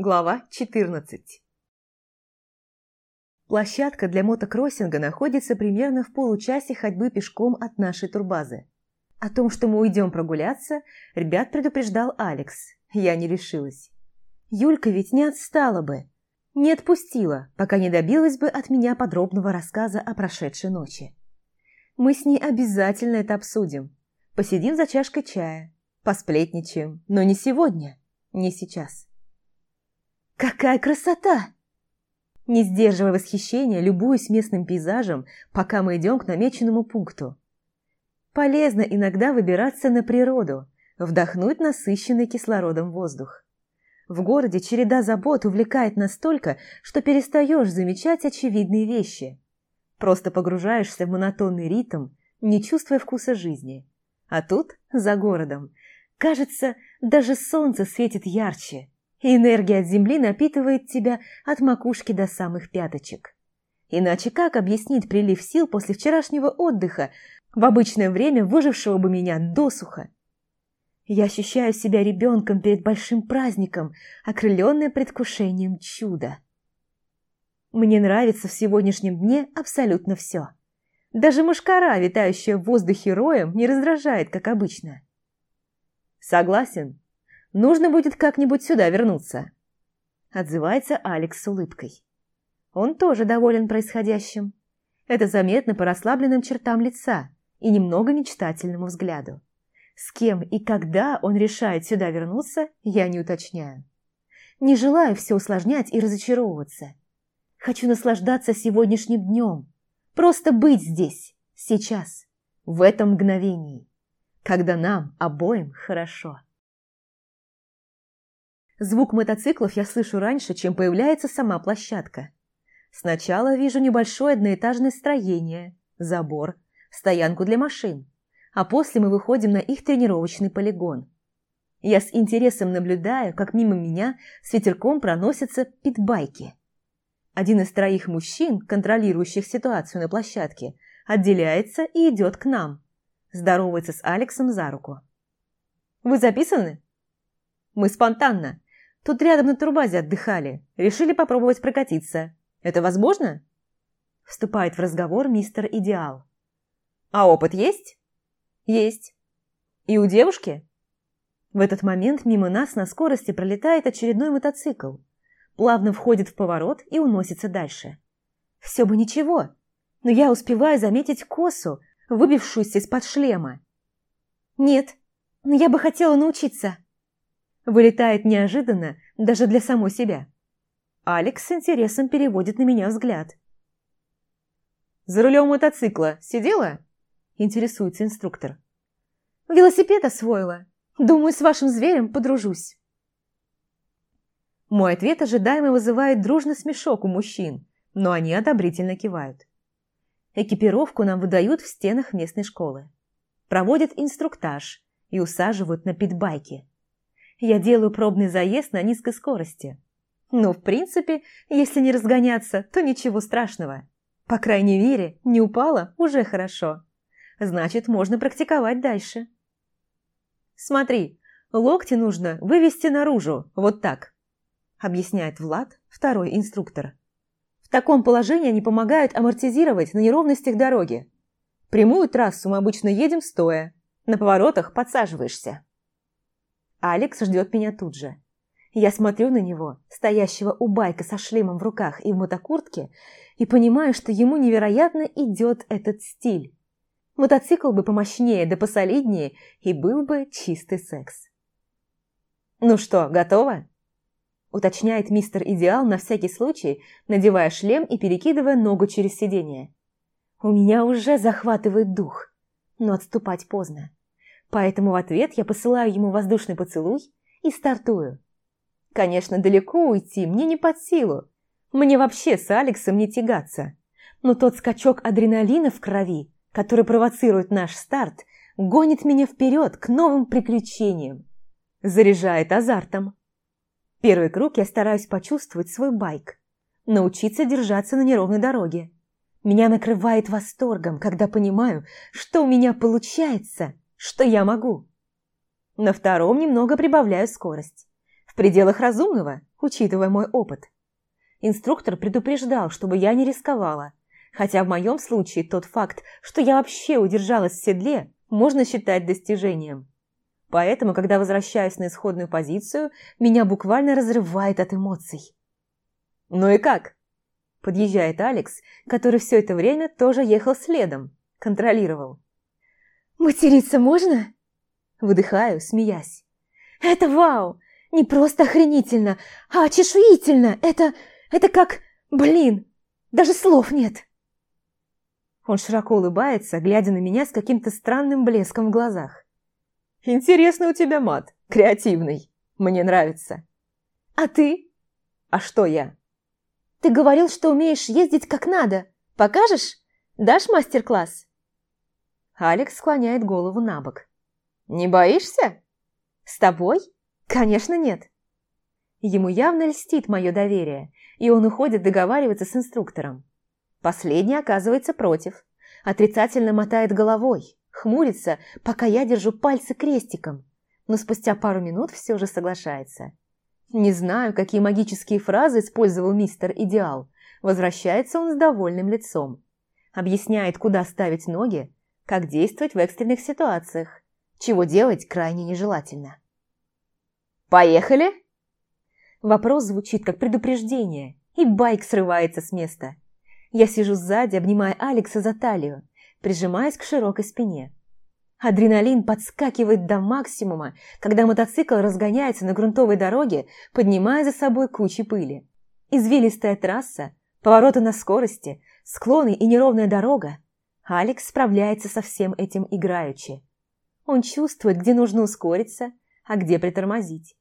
Глава 14 Площадка для мотокроссинга находится примерно в получасе ходьбы пешком от нашей турбазы. О том, что мы уйдем прогуляться, ребят предупреждал Алекс. Я не решилась. Юлька ведь не отстала бы. Не отпустила, пока не добилась бы от меня подробного рассказа о прошедшей ночи. Мы с ней обязательно это обсудим. Посидим за чашкой чая, посплетничаем, но не сегодня, не сейчас. Какая красота! Не сдерживая восхищения, любуюсь местным пейзажем, пока мы идем к намеченному пункту. Полезно иногда выбираться на природу, вдохнуть насыщенный кислородом воздух. В городе череда забот увлекает настолько, что перестаешь замечать очевидные вещи. Просто погружаешься в монотонный ритм, не чувствуя вкуса жизни. А тут, за городом, кажется, даже солнце светит ярче, энергия от земли напитывает тебя от макушки до самых пяточек. Иначе как объяснить прилив сил после вчерашнего отдыха, в обычное время выжившего бы меня досуха? Я ощущаю себя ребенком перед большим праздником, окрыленная предвкушением чуда. Мне нравится в сегодняшнем дне абсолютно все. Даже мушкара, витающая в воздухе роем, не раздражает, как обычно. Согласен, Нужно будет как-нибудь сюда вернуться», – отзывается Алекс с улыбкой. Он тоже доволен происходящим. Это заметно по расслабленным чертам лица и немного мечтательному взгляду. С кем и когда он решает сюда вернуться, я не уточняю. Не желаю все усложнять и разочаровываться. Хочу наслаждаться сегодняшним днем. Просто быть здесь, сейчас, в этом мгновении, когда нам обоим хорошо. Звук мотоциклов я слышу раньше, чем появляется сама площадка. Сначала вижу небольшое одноэтажное строение, забор, стоянку для машин, а после мы выходим на их тренировочный полигон. Я с интересом наблюдаю, как мимо меня с ветерком проносятся питбайки. Один из троих мужчин, контролирующих ситуацию на площадке, отделяется и идет к нам. Здоровается с Алексом за руку. «Вы записаны?» «Мы спонтанно. Тут рядом на турбазе отдыхали. Решили попробовать прокатиться. Это возможно?» Вступает в разговор мистер Идеал. «А опыт есть?» «Есть. И у девушки?» В этот момент мимо нас на скорости пролетает очередной мотоцикл. Плавно входит в поворот и уносится дальше. Все бы ничего, но я успеваю заметить косу, выбившуюся из-под шлема. «Нет, но я бы хотела научиться». Вылетает неожиданно даже для самой себя. Алекс с интересом переводит на меня взгляд. «За рулем мотоцикла сидела?» Интересуется инструктор. «Велосипед освоила. Думаю, с вашим зверем подружусь». Мой ответ ожидаемо вызывает дружный смешок у мужчин, но они одобрительно кивают. Экипировку нам выдают в стенах местной школы. Проводят инструктаж и усаживают на питбайки я делаю пробный заезд на низкой скорости. Ну, в принципе, если не разгоняться, то ничего страшного. По крайней мере, не упала уже хорошо. Значит, можно практиковать дальше. Смотри, локти нужно вывести наружу, вот так, объясняет Влад, второй инструктор. В таком положении они помогают амортизировать на неровностях дороги. Прямую трассу мы обычно едем стоя, на поворотах подсаживаешься. Алекс ждет меня тут же. Я смотрю на него, стоящего у байка со шлемом в руках и в мотокуртке, и понимаю, что ему невероятно идет этот стиль. Мотоцикл бы помощнее да посолиднее, и был бы чистый секс. «Ну что, готово?» уточняет мистер Идеал на всякий случай, надевая шлем и перекидывая ногу через сиденье. У меня уже захватывает дух, но отступать поздно. Поэтому в ответ я посылаю ему воздушный поцелуй и стартую. Конечно, далеко уйти мне не под силу. Мне вообще с Алексом не тягаться. Но тот скачок адреналина в крови, который провоцирует наш старт, гонит меня вперед к новым приключениям. Заряжает азартом. Первый круг я стараюсь почувствовать свой байк. Научиться держаться на неровной дороге. Меня накрывает восторгом, когда понимаю, что у меня получается – что я могу. На втором немного прибавляю скорость. В пределах разумного, учитывая мой опыт. Инструктор предупреждал, чтобы я не рисковала, хотя в моем случае тот факт, что я вообще удержалась в седле, можно считать достижением. Поэтому, когда возвращаюсь на исходную позицию, меня буквально разрывает от эмоций. «Ну и как?» Подъезжает Алекс, который все это время тоже ехал следом, контролировал. «Материться можно?» Выдыхаю, смеясь. «Это вау! Не просто охренительно, а чешуительно! Это... это как... блин! Даже слов нет!» Он широко улыбается, глядя на меня с каким-то странным блеском в глазах. «Интересный у тебя мат, креативный. Мне нравится». «А ты?» «А что я?» «Ты говорил, что умеешь ездить как надо. Покажешь? Дашь мастер-класс?» Алекс склоняет голову на бок. «Не боишься?» «С тобой? Конечно, нет». Ему явно льстит мое доверие, и он уходит договариваться с инструктором. Последний оказывается против, отрицательно мотает головой, хмурится, пока я держу пальцы крестиком, но спустя пару минут все же соглашается. Не знаю, какие магические фразы использовал мистер Идеал. Возвращается он с довольным лицом. Объясняет, куда ставить ноги, как действовать в экстренных ситуациях, чего делать крайне нежелательно. «Поехали?» Вопрос звучит как предупреждение, и байк срывается с места. Я сижу сзади, обнимая Алекса за талию, прижимаясь к широкой спине. Адреналин подскакивает до максимума, когда мотоцикл разгоняется на грунтовой дороге, поднимая за собой кучи пыли. Извилистая трасса, повороты на скорости, склоны и неровная дорога. Алекс справляется со всем этим играючи. Он чувствует, где нужно ускориться, а где притормозить.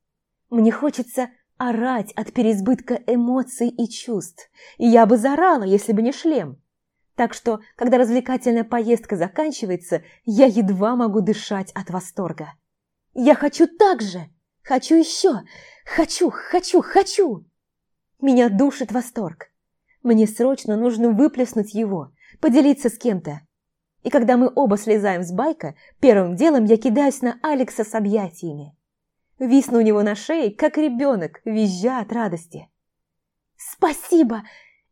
Мне хочется орать от переизбытка эмоций и чувств, и я бы заорала, если бы не шлем. Так что, когда развлекательная поездка заканчивается, я едва могу дышать от восторга. Я хочу так же! Хочу еще! Хочу, хочу, хочу! Меня душит восторг. Мне срочно нужно выплеснуть его, поделиться с кем-то. И когда мы оба слезаем с байка, первым делом я кидаюсь на Алекса с объятиями. Висну у него на шее, как ребенок, визжа от радости. «Спасибо!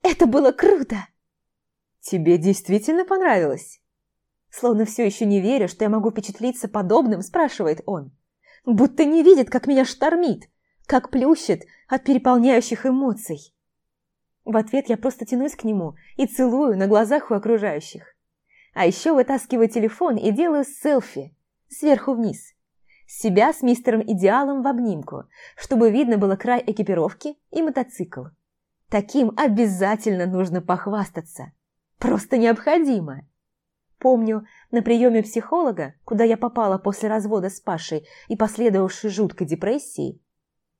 Это было круто!» «Тебе действительно понравилось?» Словно все еще не веря, что я могу впечатлиться подобным, спрашивает он. Будто не видит, как меня штормит, как плющит от переполняющих эмоций. В ответ я просто тянусь к нему и целую на глазах у окружающих. А еще вытаскиваю телефон и делаю селфи сверху вниз. Себя с мистером Идеалом в обнимку, чтобы видно было край экипировки и мотоцикл. Таким обязательно нужно похвастаться. Просто необходимо. Помню, на приеме психолога, куда я попала после развода с Пашей и последовавшей жуткой депрессии,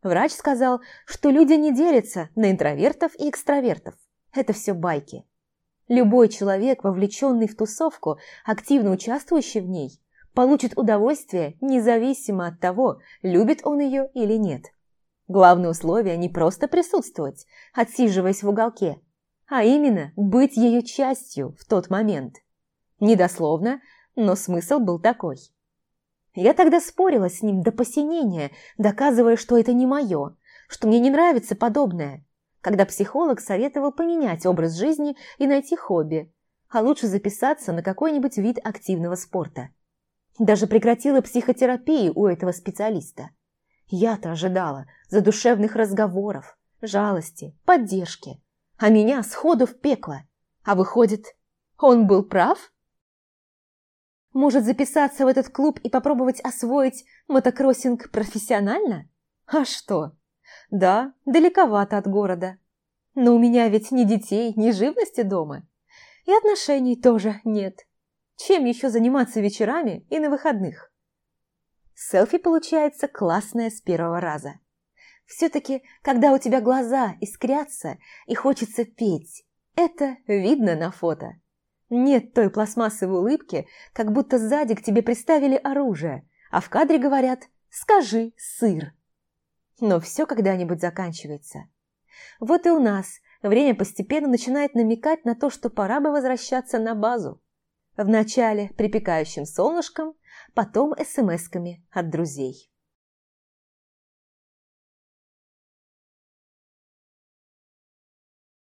врач сказал, что люди не делятся на интровертов и экстравертов. Это все байки. Любой человек, вовлеченный в тусовку, активно участвующий в ней, получит удовольствие независимо от того, любит он ее или нет. Главное условие не просто присутствовать, отсиживаясь в уголке, а именно быть ее частью в тот момент. Недословно, но смысл был такой. Я тогда спорила с ним до посинения, доказывая, что это не мое, что мне не нравится подобное, когда психолог советовал поменять образ жизни и найти хобби, а лучше записаться на какой-нибудь вид активного спорта. Даже прекратила психотерапию у этого специалиста. Я-то ожидала задушевных разговоров, жалости, поддержки – а меня сходу в пекло. А выходит, он был прав? Может записаться в этот клуб и попробовать освоить мотокроссинг профессионально? А что? Да, далековато от города. Но у меня ведь ни детей, ни живности дома. И отношений тоже нет. Чем еще заниматься вечерами и на выходных? Селфи получается классное с первого раза. Все-таки, когда у тебя глаза искрятся и хочется петь, это видно на фото. Нет той пластмассовой улыбки, как будто сзади к тебе приставили оружие, а в кадре говорят «скажи сыр». Но все когда-нибудь заканчивается. Вот и у нас время постепенно начинает намекать на то, что пора бы возвращаться на базу. Вначале припекающим солнышком, потом смс-ками от друзей.